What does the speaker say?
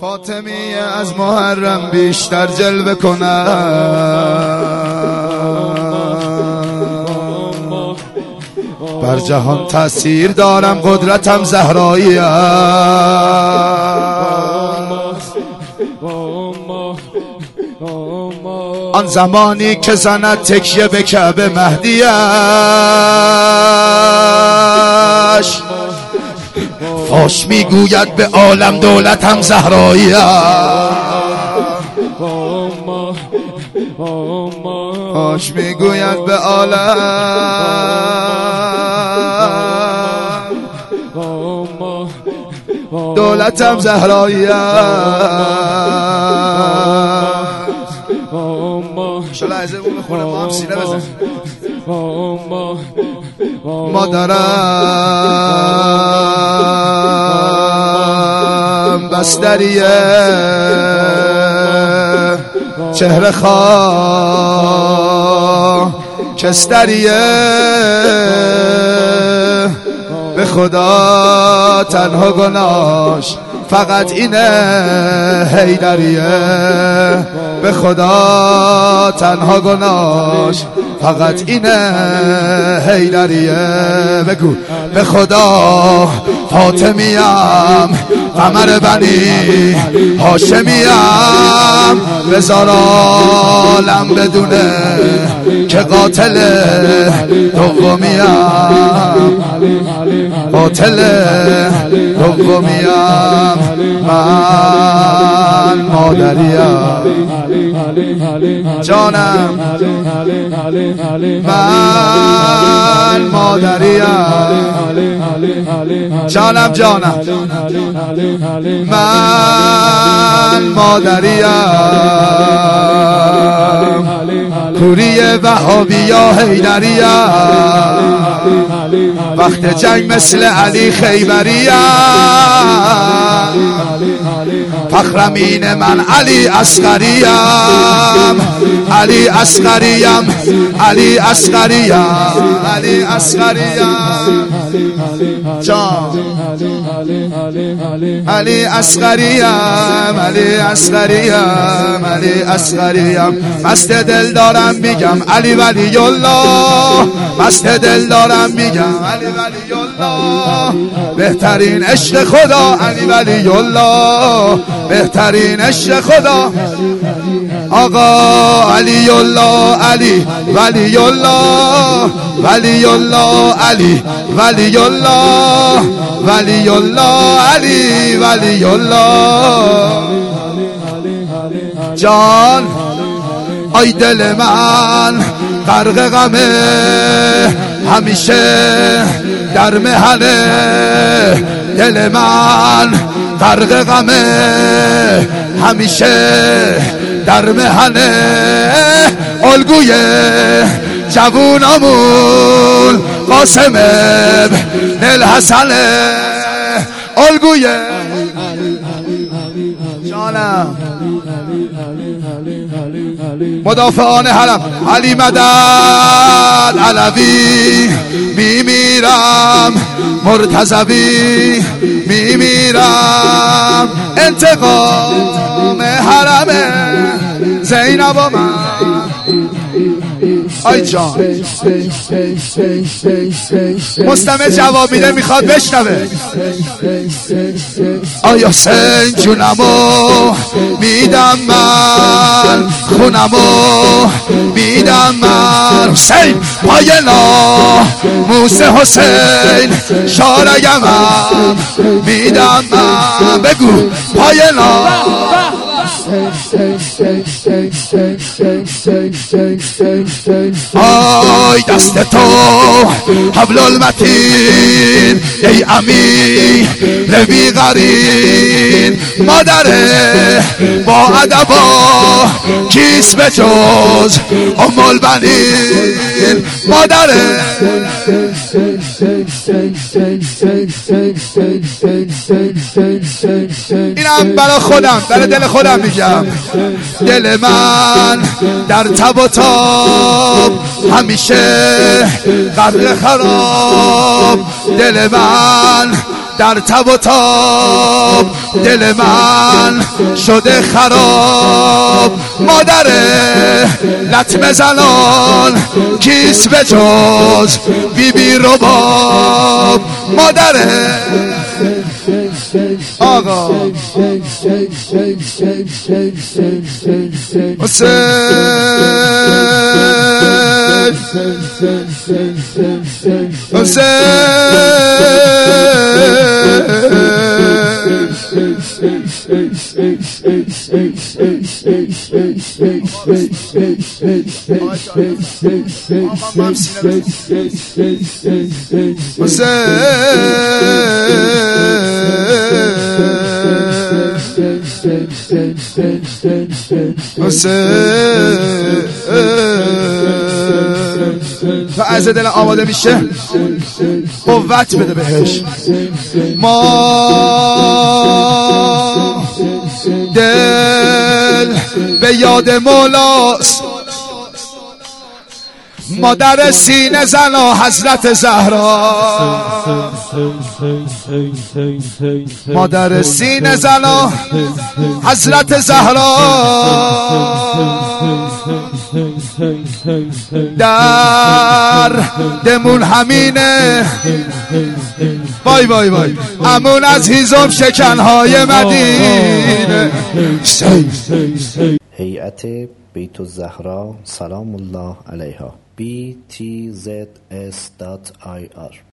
فاطمی از محرم بیشتر جلوه کنم. بر جهان تاثیر دارم قدرتم زهرایی آن زمانی که زند تکیه به کعبه مهدیش فاش می‌گوید به عالم دولتم زهرایی فاش می‌گوید به عالم دولتم زهرایی شلا از اون بخونه ما هم سینه بزن مادرم بستریه چهره خواه کستریه به خدا تنها گناش فقط اینه هیدریه به خدا تنها گناش فقط اینه هیدریه بگو. به خدا فاطمیم قمر بنی هاشمیم بزار عالم بدونه که قاتل دومیم قاتل دومیم من مادریم. جانم. من مادریم. جانم جانم. من مادریم. کوری وهابی یا حیدریم وقت جنگ مثل علی خیبریم فخرمین من علی اسقریم علی اسقریم علی اسقریم علی اسقریم جان. علی اسقریم علی اسقریم علی اسقریم مست دل دارم میگم علی ولی الله مست دل دارم میگم علی ولی الله بهترین عشق خدا علی ولی الله بهترین عشق خدا. آقا علی الله علی ولی الله ولی الله علی ولی الله ولی الله علی ولی الله جان آی دل من غرق غمه همیشه در مهنه. دل من غرق غمه همیشه در مهنه الگوی جوونامون قاسم ابن الحسن الگوی. مدافعان حرم علی مدد علوی. میمیرم مرتزوی میمیرم انتقام حرم. زینب و من. آی جان. مستمع جواب میده می‌خواد بشنوه. آیا سن جونمو میدم من؟ خونمو میدم من. حسین پای موسی حسین شارگمم میدم من. بگو پای آی دست تو حبل المتین ای امی روی غرین مادره با ادبا کیس به جز ام البنین مادره. اینم برای خودم برای دل خودم میگم. دل من در تب و تاب همیشه قدر خراب. دل من در تب و تاب دل من شده خراب. مادر لطم زنان کیس به جز بی بی رباب. مادر آقا. و از دل آماده میشه؟ قوت بده بهش. ما دل به یاد مولاست. مادر سینه زنا حضرت زهرا. مادر سینه زنا حضرت زهرا. در دمون همینه. وای وای وای. امون از هیزم شکنهای مدینه. هیئت بیت الزهرا سلام الله علیها. Btzs.ir